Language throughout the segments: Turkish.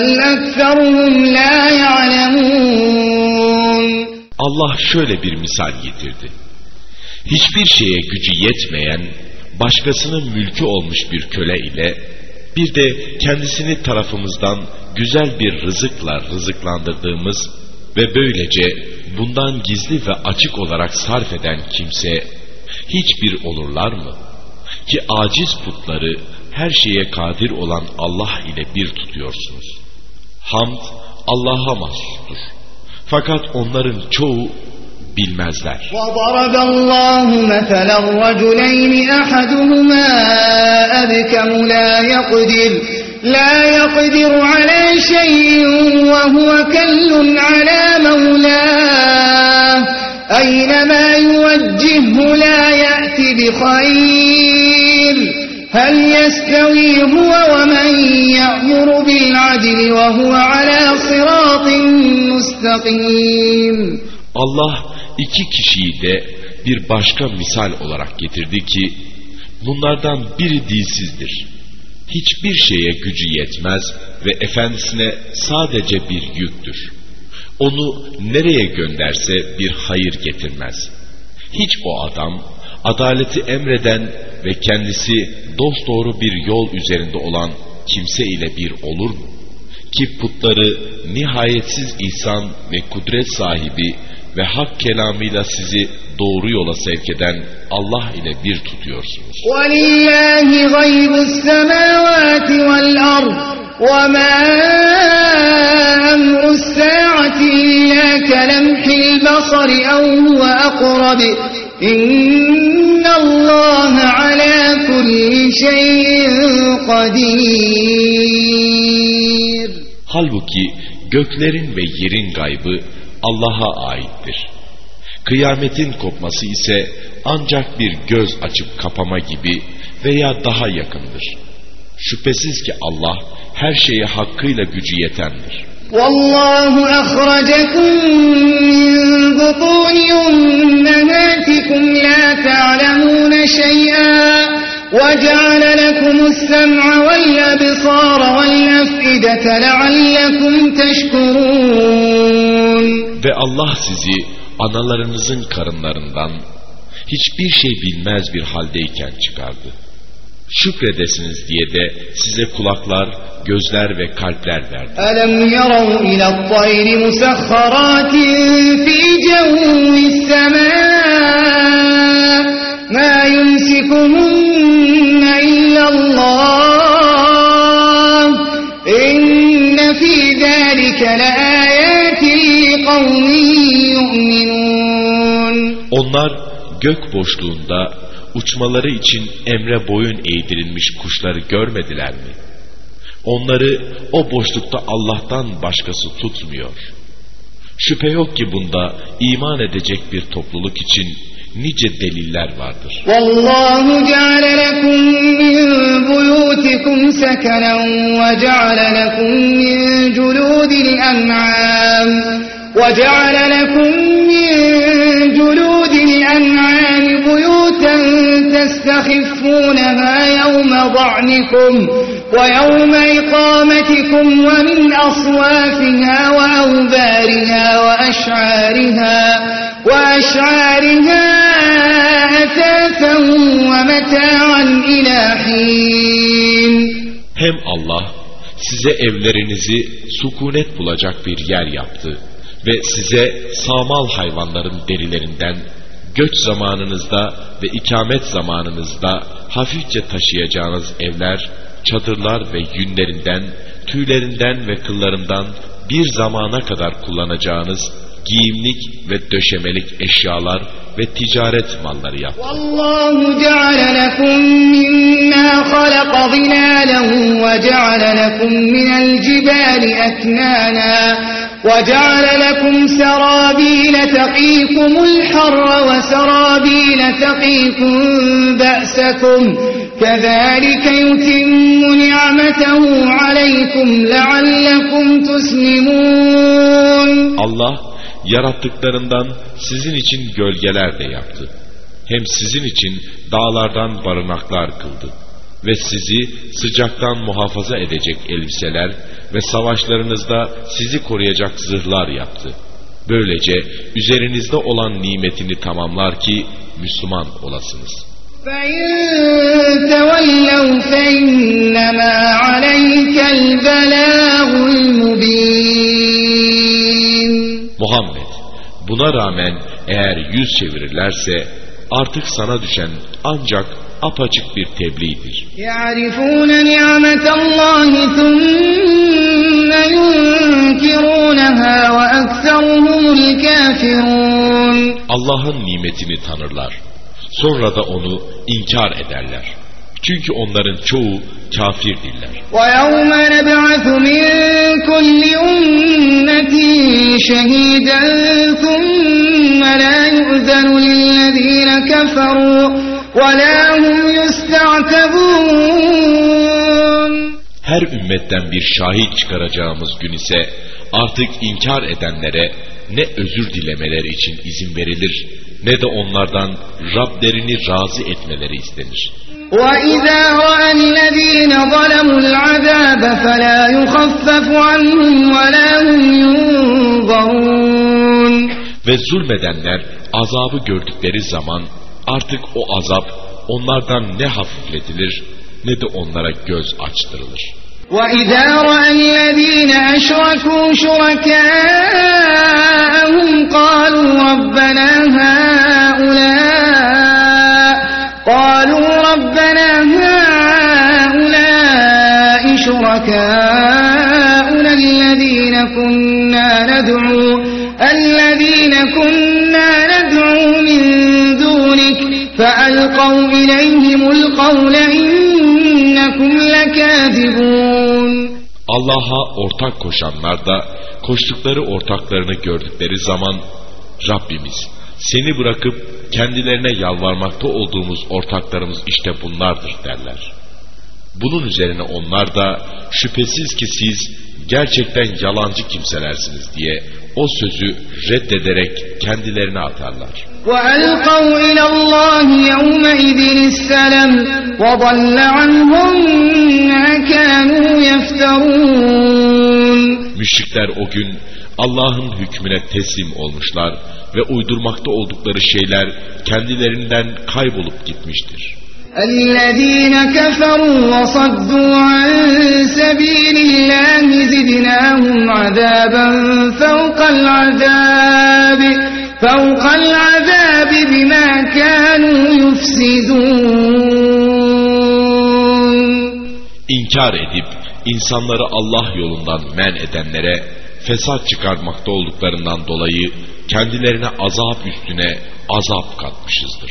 بل أكثرهم لا يعلمون Allah şöyle bir misal getirdi. Hiçbir şeye gücü yetmeyen, başkasının mülkü olmuş bir köle ile bir de kendisini tarafımızdan güzel bir rızıkla rızıklandırdığımız ve böylece bundan gizli ve açık olarak sarf eden kimse hiçbir olurlar mı? Ki aciz putları her şeye kadir olan Allah ile bir tutuyorsunuz. Hamd Allah'a mahsustur. Fakat onların çoğu bilmezler. وضرب الله مثلا رجلين أحدهما أبكم لا يقدر لا يقدر على شيء وهو كل على مولاه أينما يوجهه لا يأتي بخير هل يستوي هو ومن يأمر بالعدل وهو على صراط مستقيم Allah iki kişiyi de bir başka misal olarak getirdi ki bunlardan biri dilsizdir. Hiçbir şeye gücü yetmez ve efendisine sadece bir yüktür. Onu nereye gönderse bir hayır getirmez. Hiç o adam adaleti emreden ve kendisi dosdoğru bir yol üzerinde olan kimse ile bir olur mu? Ki putları nihayetsiz ihsan ve kudret sahibi ve hak kelamıyla sizi doğru yola sevk eden Allah ile bir tutuyorsunuz. ولله غيب السماوات والأرض وما أمر الساعة إلا كلمح البصر أو هو أقرب إن İnnallâhe alâ kulli şeyin kadir. Halbuki göklerin ve yerin gaybı Allah'a aittir. Kıyametin kopması ise ancak bir göz açıp kapama gibi veya daha yakındır. Şüphesiz ki Allah her şeye hakkıyla gücü yetendir. والله أخرجكم من بطون أمهاتكم لا تعلمون شيئا وجعل لكم السمع والأبصار والأفئدة لعلكم تشكرون Ve Allah sizi analarınızın karınlarından hiçbir şey bilmez bir haldeyken çıkardı. şükredesiniz diye de size kulaklar, gözler ve kalpler verdi. Onlar gök boşluğunda uçmaları için emre boyun eğdirilmiş kuşları görmediler mi? Onları o boşlukta Allah'tan başkası tutmuyor. Şüphe yok ki bunda iman edecek bir topluluk için nice deliller vardır. Vallahu ceale lekum min buyutikum sekanen ve ceale lekum min culudil en'am ve ceale lekum min تستخفونها يوم ضعنكم ويوم إقامتكم ومن أصوافها وأوبارها وأشعارها وأشعارها أثاثا ومتاعا إلى حين Hem Allah size evlerinizi sukunet bulacak bir yer yaptı ve size samal hayvanların derilerinden göç zamanınızda ve ikamet zamanınızda hafifçe taşıyacağınız evler, çadırlar ve yünlerinden, tüylerinden ve kıllarından bir zamana kadar kullanacağınız giyimlik ve döşemelik eşyalar ve ticaret malları yaptı. وجعل لكم سرابيل تقيكم الحر وسرابيل تقيكم بأسكم كذلك يتم نعمته عليكم لعلكم تسلمون Allah yarattıklarından sizin için gölgeler de yaptı. Hem sizin için dağlardan barınaklar kıldı. ve sizi sıcaktan muhafaza edecek elbiseler ve savaşlarınızda sizi koruyacak zırhlar yaptı. Böylece üzerinizde olan nimetini tamamlar ki Müslüman olasınız. Muhammed, buna rağmen eğer yüz çevirirlerse artık sana düşen ancak apaçık bir tebliğdir. يعرفون نعمة الله ثم ينكرونها وأكثرهم الكافرون Allah'ın nimetini tanırlar. Sonra da onu inkar ederler. Çünkü onların çoğu kafirdirler. ويوم نبعث من كل أمة شهيدا ثم لا يؤذن للذين كفروا ولا هم يستعتبون Her ümmetten bir şahit çıkaracağımız gün ise artık inkar edenlere ne özür dilemeleri için izin verilir ne de onlardan Rablerini razı etmeleri istenir. وإذا رأى الذين ظلموا العذاب فلا يخفف عنهم ولا هم ينظرون Ve zulmedenler azabı gördükleri zaman artık o azap onlardan ne hafifletilir ne de onlara göz açtırılır. وإذا رأى الذين أشركوا شركاءهم قالوا ربنا هؤلاء قالوا ربنا هؤلاء شركاؤنا الذين كنا ندعو الذين كنا فألقوا إليهم القول إنكم لكاذبون Allah'a ortak koşanlar da koştukları ortaklarını gördükleri zaman Rabbimiz seni bırakıp kendilerine yalvarmakta olduğumuz ortaklarımız işte bunlardır derler. Bunun üzerine onlar da şüphesiz ki siz gerçekten yalancı kimselersiniz diye o sözü reddederek kendilerine atarlar. وألقوا إلى الله يومئذ السلم وضل عنهم ما كانوا يفترون Müşrikler o gün Allah'ın hükmüne teslim olmuşlar ve uydurmakta oldukları şeyler kendilerinden kaybolup gitmiştir. الذين كفروا وصدوا عن سبيل الله زدناهم عذابا فوق العذاب فوق العذاب بما كانوا يفسدون İnkar edip insanları Allah yolundan men edenlere fesat çıkarmakta olduklarından dolayı kendilerine azap üstüne azap katmışızdır.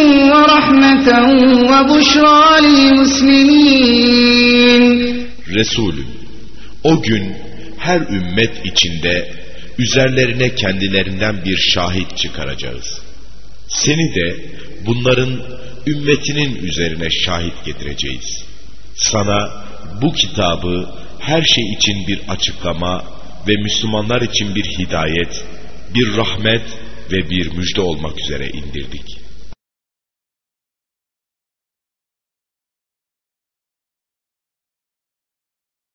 ورحمة وبشرى للمسلمين Resulüm, o gün her ümmet içinde üzerlerine kendilerinden bir şahit çıkaracağız. Seni de bunların ümmetinin üzerine şahit getireceğiz. Sana bu kitabı her şey için bir açıklama ve Müslümanlar için bir hidayet, bir rahmet ve bir müjde olmak üzere indirdik.